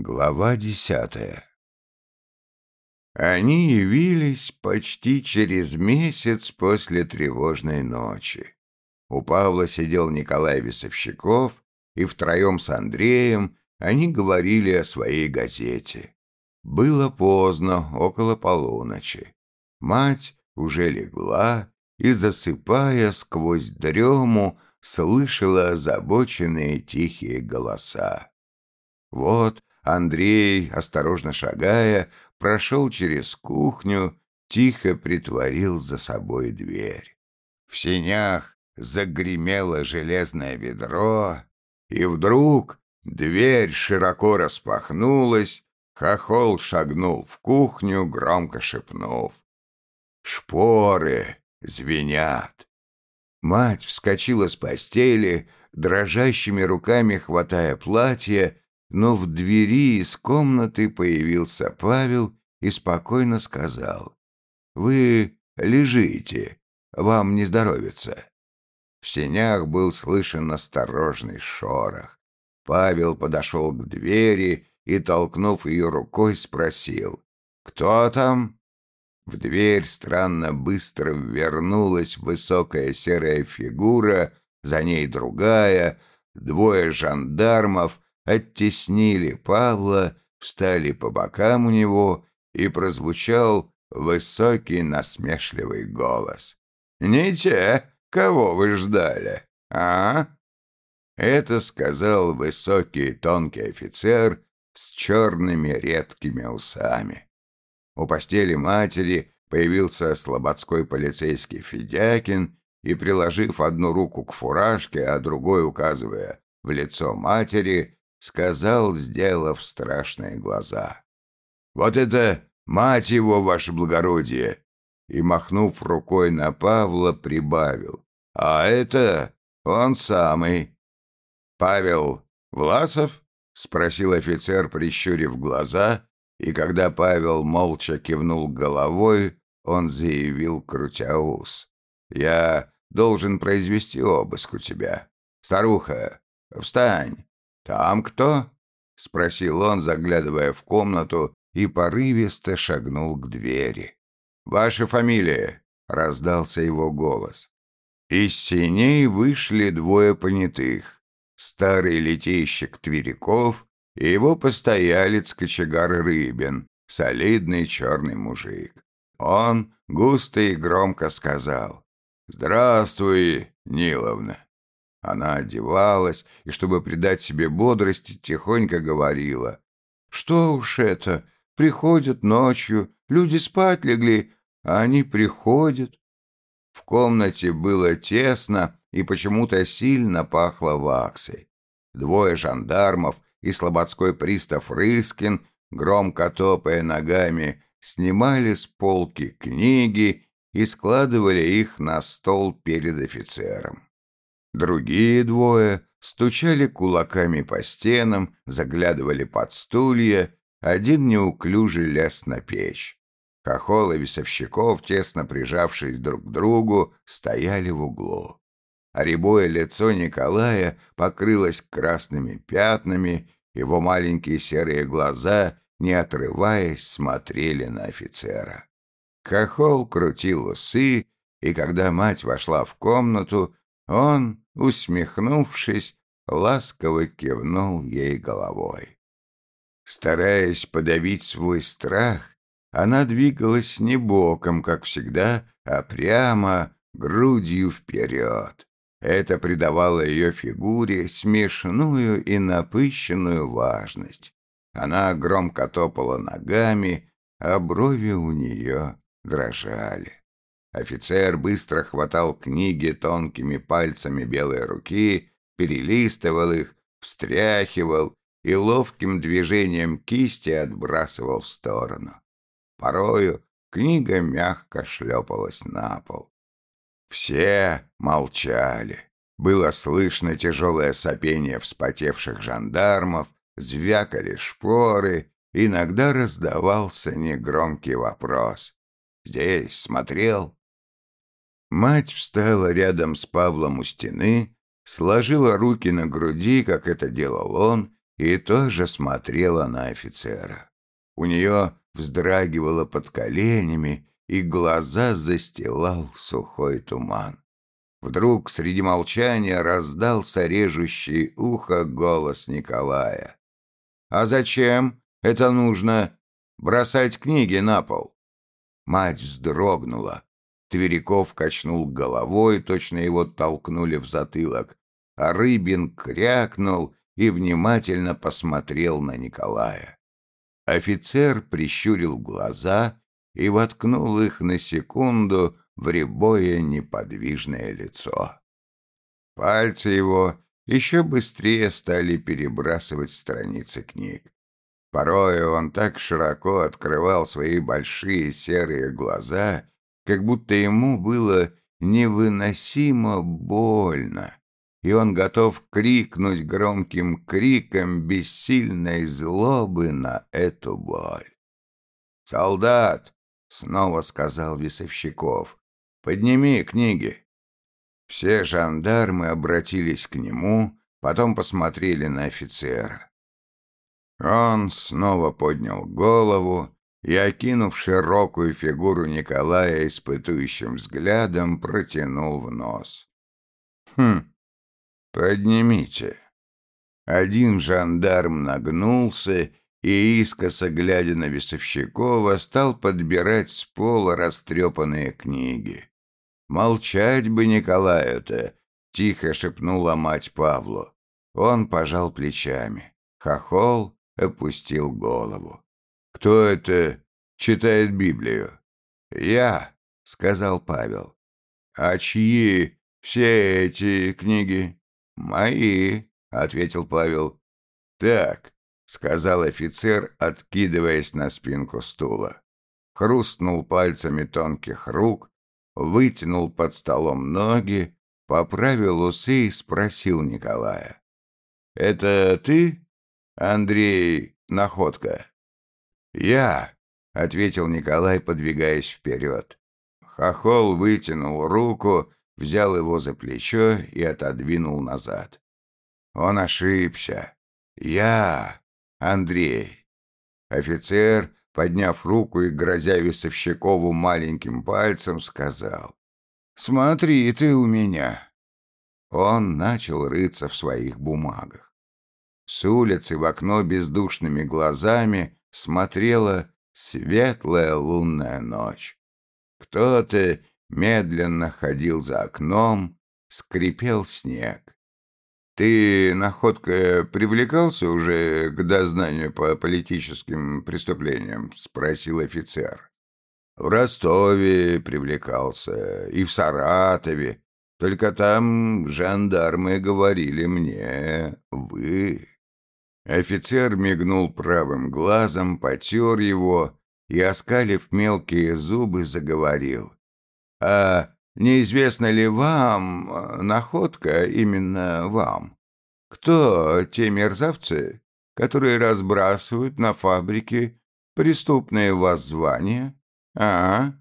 Глава десятая Они явились почти через месяц после тревожной ночи. У Павла сидел Николай Весовщиков, и втроем с Андреем они говорили о своей газете. Было поздно, около полуночи. Мать уже легла и, засыпая сквозь дрему, слышала озабоченные тихие голоса. Вот Андрей, осторожно шагая, прошел через кухню, тихо притворил за собой дверь. В сенях загремело железное ведро, и вдруг дверь широко распахнулась, хохол шагнул в кухню, громко шепнув. «Шпоры звенят!» Мать вскочила с постели, дрожащими руками хватая платье, но в двери из комнаты появился Павел и спокойно сказал, «Вы лежите, вам не здоровится». В сенях был слышен осторожный шорох. Павел подошел к двери и, толкнув ее рукой, спросил, «Кто там?» В дверь странно быстро вернулась высокая серая фигура, за ней другая, двое жандармов — оттеснили Павла, встали по бокам у него, и прозвучал высокий насмешливый голос. «Не те, кого вы ждали, а?» Это сказал высокий тонкий офицер с черными редкими усами. У постели матери появился слободской полицейский Федякин и, приложив одну руку к фуражке, а другой указывая в лицо матери, сказал, сделав страшные глаза. «Вот это мать его, ваше благородие!» И, махнув рукой на Павла, прибавил. «А это он самый». «Павел Власов?» — спросил офицер, прищурив глаза, и когда Павел молча кивнул головой, он заявил, крутя ус. «Я должен произвести обыск у тебя. Старуха, встань!» «Там кто?» — спросил он, заглядывая в комнату, и порывисто шагнул к двери. «Ваша фамилия?» — раздался его голос. Из синей вышли двое понятых. Старый летейщик Тверяков и его постоялец кочегар Рыбин, солидный черный мужик. Он густо и громко сказал «Здравствуй, Ниловна». Она одевалась и, чтобы придать себе бодрости, тихонько говорила. «Что уж это? Приходят ночью, люди спать легли, а они приходят». В комнате было тесно и почему-то сильно пахло ваксой. Двое жандармов и слободской пристав Рыскин, громко топая ногами, снимали с полки книги и складывали их на стол перед офицером. Другие двое стучали кулаками по стенам, заглядывали под стулья, один неуклюже лез на печь. Хохол и весовщиков, тесно прижавшись друг к другу, стояли в углу. А рябое лицо Николая покрылось красными пятнами, его маленькие серые глаза, не отрываясь, смотрели на офицера. Хохол крутил усы, и когда мать вошла в комнату, он усмехнувшись, ласково кивнул ей головой. Стараясь подавить свой страх, она двигалась не боком, как всегда, а прямо грудью вперед. Это придавало ее фигуре смешную и напыщенную важность. Она громко топала ногами, а брови у нее дрожали. Офицер быстро хватал книги тонкими пальцами белой руки, перелистывал их, встряхивал и ловким движением кисти отбрасывал в сторону. Порою книга мягко шлепалась на пол. Все молчали. Было слышно тяжелое сопение вспотевших жандармов, звякали шпоры, иногда раздавался негромкий вопрос. «Здесь смотрел?» Мать встала рядом с Павлом у стены, сложила руки на груди, как это делал он, и тоже смотрела на офицера. У нее вздрагивало под коленями, и глаза застилал сухой туман. Вдруг среди молчания раздался режущий ухо голос Николая. «А зачем это нужно бросать книги на пол?» Мать вздрогнула. Твериков качнул головой, точно его толкнули в затылок, а Рыбин крякнул и внимательно посмотрел на Николая. Офицер прищурил глаза и воткнул их на секунду в рябое неподвижное лицо. Пальцы его еще быстрее стали перебрасывать страницы книг. Порой он так широко открывал свои большие серые глаза, как будто ему было невыносимо больно, и он готов крикнуть громким криком бессильной злобы на эту боль. «Солдат!» — снова сказал Весовщиков. Подними книги». Все жандармы обратились к нему, потом посмотрели на офицера. Он снова поднял голову и, окинув широкую фигуру Николая испытующим взглядом, протянул в нос. «Хм, поднимите». Один жандарм нагнулся и, искоса глядя на Весовщикова, стал подбирать с пола растрепанные книги. «Молчать бы Николаю-то!» — тихо шепнула мать Павлу. Он пожал плечами. Хохол опустил голову. «Кто это читает Библию?» «Я», — сказал Павел. «А чьи все эти книги?» «Мои», — ответил Павел. «Так», — сказал офицер, откидываясь на спинку стула. Хрустнул пальцами тонких рук, вытянул под столом ноги, поправил усы и спросил Николая. «Это ты, Андрей Находка?» «Я», — ответил Николай, подвигаясь вперед. Хохол вытянул руку, взял его за плечо и отодвинул назад. Он ошибся. «Я, Андрей». Офицер подняв руку и грозя Весовщикову маленьким пальцем, сказал «Смотри ты у меня». Он начал рыться в своих бумагах. С улицы в окно бездушными глазами смотрела светлая лунная ночь. Кто-то медленно ходил за окном, скрипел снег. Ты, находка, привлекался уже к дознанию по политическим преступлениям? Спросил офицер. В Ростове привлекался и в Саратове. Только там жандармы говорили мне «вы». Офицер мигнул правым глазом, потер его и, оскалив мелкие зубы, заговорил. «А Неизвестно ли вам, э, находка именно вам, кто те мерзавцы, которые разбрасывают на фабрике преступные воззвания? А?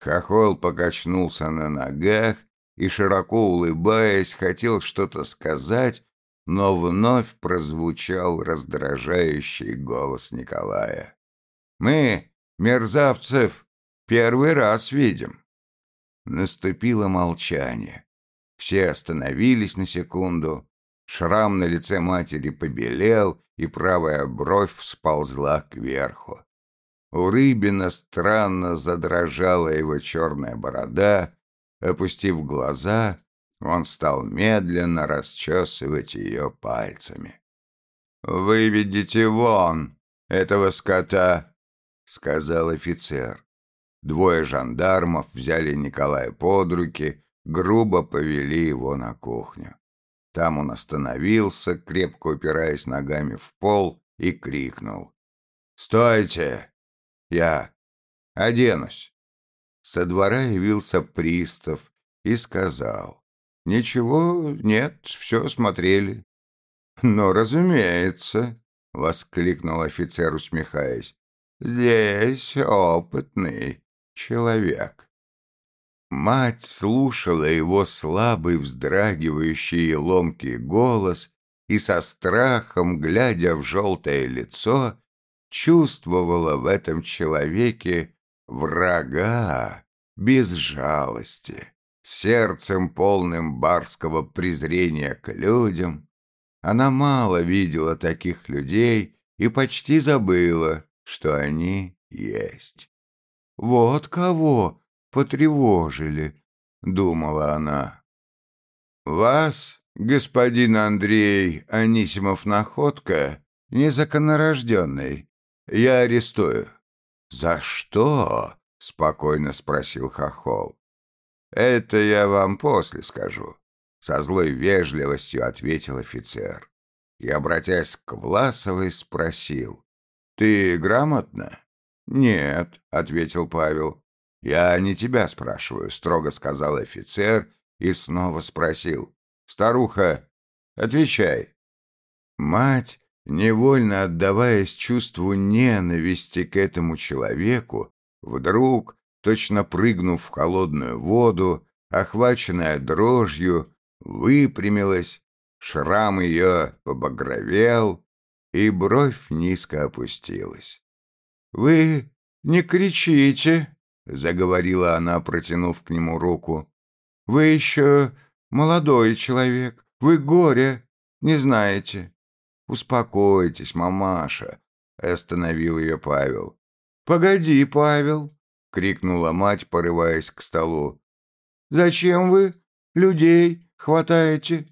Хохол покачнулся на ногах и, широко улыбаясь, хотел что-то сказать, но вновь прозвучал раздражающий голос Николая. «Мы, мерзавцев, первый раз видим. Наступило молчание. Все остановились на секунду. Шрам на лице матери побелел, и правая бровь сползла кверху. У Рыбина странно задрожала его черная борода. Опустив глаза, он стал медленно расчесывать ее пальцами. «Выведите вон этого скота», — сказал офицер. Двое жандармов взяли Николая под руки, грубо повели его на кухню. Там он остановился, крепко упираясь ногами в пол, и крикнул. «Стойте! Я оденусь!» Со двора явился пристав и сказал. «Ничего, нет, все смотрели». «Но, разумеется», — воскликнул офицер, усмехаясь, «здесь опытный человек. Мать слушала его слабый, вздрагивающий и ломкий голос и со страхом, глядя в желтое лицо, чувствовала в этом человеке врага без жалости, сердцем полным барского презрения к людям. Она мало видела таких людей и почти забыла, что они есть. «Вот кого потревожили», — думала она. «Вас, господин Андрей Анисимов-Находка, незаконнорожденный, я арестую». «За что?» — спокойно спросил Хохол. «Это я вам после скажу», — со злой вежливостью ответил офицер. И, обратясь к Власовой, спросил. «Ты грамотно?» «Нет», — ответил Павел. «Я не тебя спрашиваю», — строго сказал офицер и снова спросил. «Старуха, отвечай». Мать, невольно отдаваясь чувству ненависти к этому человеку, вдруг, точно прыгнув в холодную воду, охваченная дрожью, выпрямилась, шрам ее побагровел, и бровь низко опустилась. «Вы не кричите», — заговорила она, протянув к нему руку. «Вы еще молодой человек, вы горе не знаете». «Успокойтесь, мамаша», — остановил ее Павел. «Погоди, Павел», — крикнула мать, порываясь к столу. «Зачем вы людей хватаете?»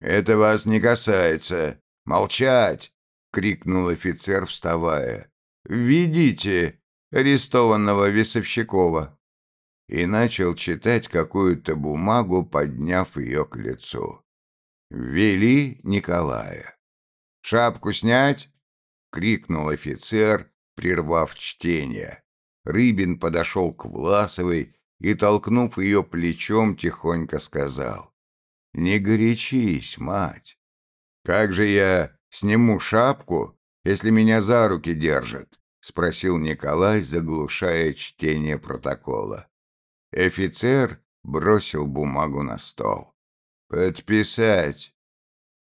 «Это вас не касается. Молчать!» — крикнул офицер, вставая. «Введите арестованного Весовщикова!» И начал читать какую-то бумагу, подняв ее к лицу. Ввели Николая. «Шапку снять!» — крикнул офицер, прервав чтение. Рыбин подошел к Власовой и, толкнув ее плечом, тихонько сказал. «Не горячись, мать! Как же я сниму шапку, если меня за руки держат?» — спросил Николай, заглушая чтение протокола. Офицер бросил бумагу на стол. «Подписать!»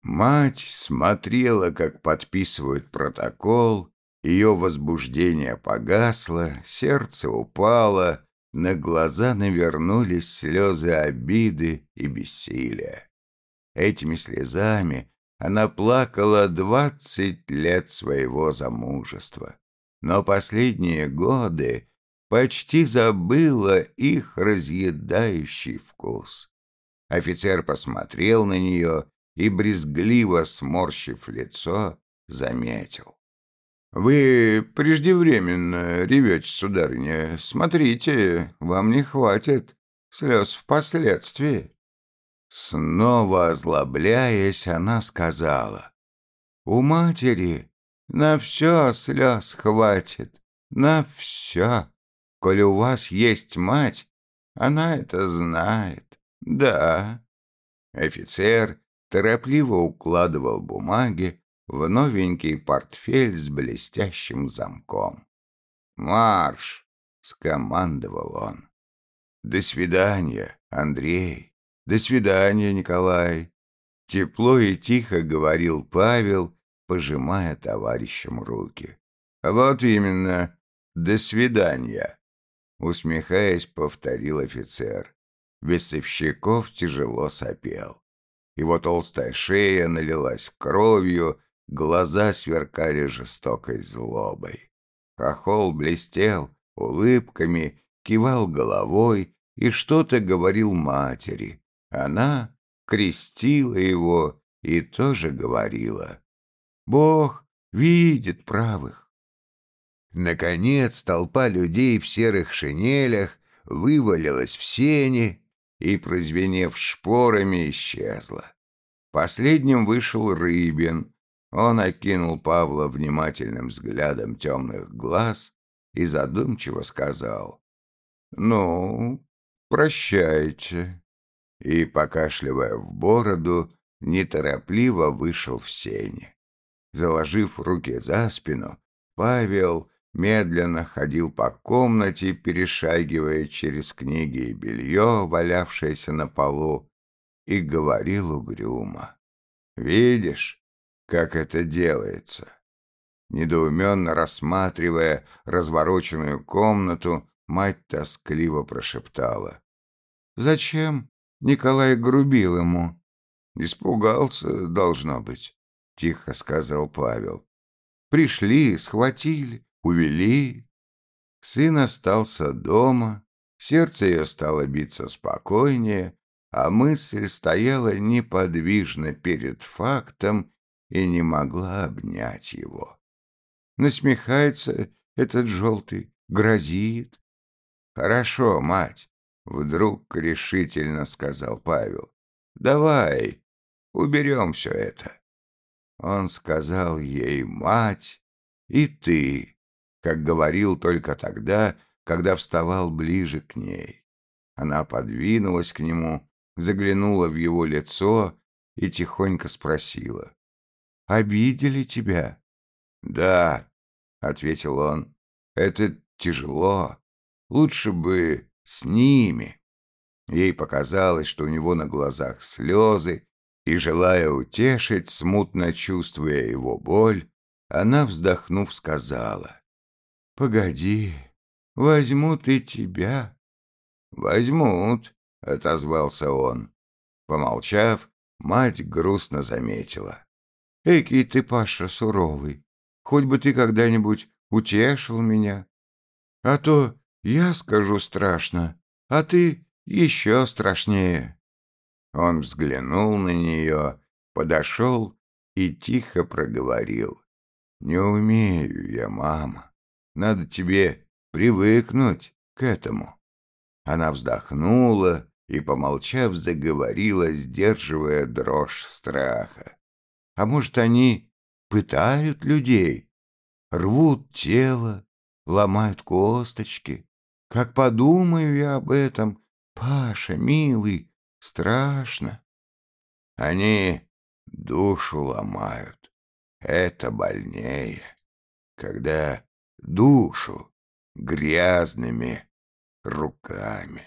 Мать смотрела, как подписывают протокол, ее возбуждение погасло, сердце упало, на глаза навернулись слезы обиды и бессилия. Этими слезами она плакала двадцать лет своего замужества, но последние годы почти забыла их разъедающий вкус. Офицер посмотрел на нее и, брезгливо сморщив лицо, заметил. «Вы преждевременно ревете, сударыня. Смотрите, вам не хватит слез впоследствии». Снова озлобляясь, она сказала, «У матери на все слез хватит, на все. Коли у вас есть мать, она это знает, да». Офицер торопливо укладывал бумаги в новенький портфель с блестящим замком. «Марш!» — скомандовал он. «До свидания, Андрей!» «До свидания, Николай!» Тепло и тихо говорил Павел, пожимая товарищам руки. «Вот именно, до свидания!» Усмехаясь, повторил офицер. Весовщиков тяжело сопел. Его толстая шея налилась кровью, глаза сверкали жестокой злобой. Хохол блестел улыбками, кивал головой и что-то говорил матери, она крестила его и тоже говорила «Бог видит правых». Наконец толпа людей в серых шинелях вывалилась в сени и, прозвенев шпорами, исчезла. Последним вышел Рыбин. Он окинул Павла внимательным взглядом темных глаз и задумчиво сказал «Ну, прощайте» и, покашливая в бороду, неторопливо вышел в сене. Заложив руки за спину, Павел медленно ходил по комнате, перешагивая через книги и белье, валявшееся на полу, и говорил угрюмо. Видишь, как это делается?» Недоуменно рассматривая развороченную комнату, мать тоскливо прошептала. «Зачем?» Николай грубил ему. «Испугался, должно быть», — тихо сказал Павел. «Пришли, схватили, увели». Сын остался дома, сердце ее стало биться спокойнее, а мысль стояла неподвижно перед фактом и не могла обнять его. Насмехается этот желтый, грозит. «Хорошо, мать», — вдруг решительно сказал Павел. «Давай, уберем все это». Он сказал ей «мать» и «ты», как говорил только тогда, когда вставал ближе к ней. Она подвинулась к нему, заглянула в его лицо и тихонько спросила. «Обидели тебя?» «Да», — ответил он, — «это тяжело. Лучше бы с ними». Ей показалось, что у него на глазах слезы, и, желая утешить, смутно чувствуя его боль, она, вздохнув, сказала, «Погоди, возьмут и тебя». «Возьмут», — отозвался он. Помолчав, мать грустно заметила. «Экий ты, Паша, суровый. Хоть бы ты когда-нибудь утешил меня. А то я скажу страшно, а ты еще страшнее». Он взглянул на нее, подошел и тихо проговорил. «Не умею я, мама. Надо тебе привыкнуть к этому». Она вздохнула и, помолчав, заговорила, сдерживая дрожь страха. «А может, они пытают людей, рвут тело, ломают косточки? Как подумаю я об этом, Паша, милый, Страшно. Они душу ломают. Это больнее, когда душу грязными руками.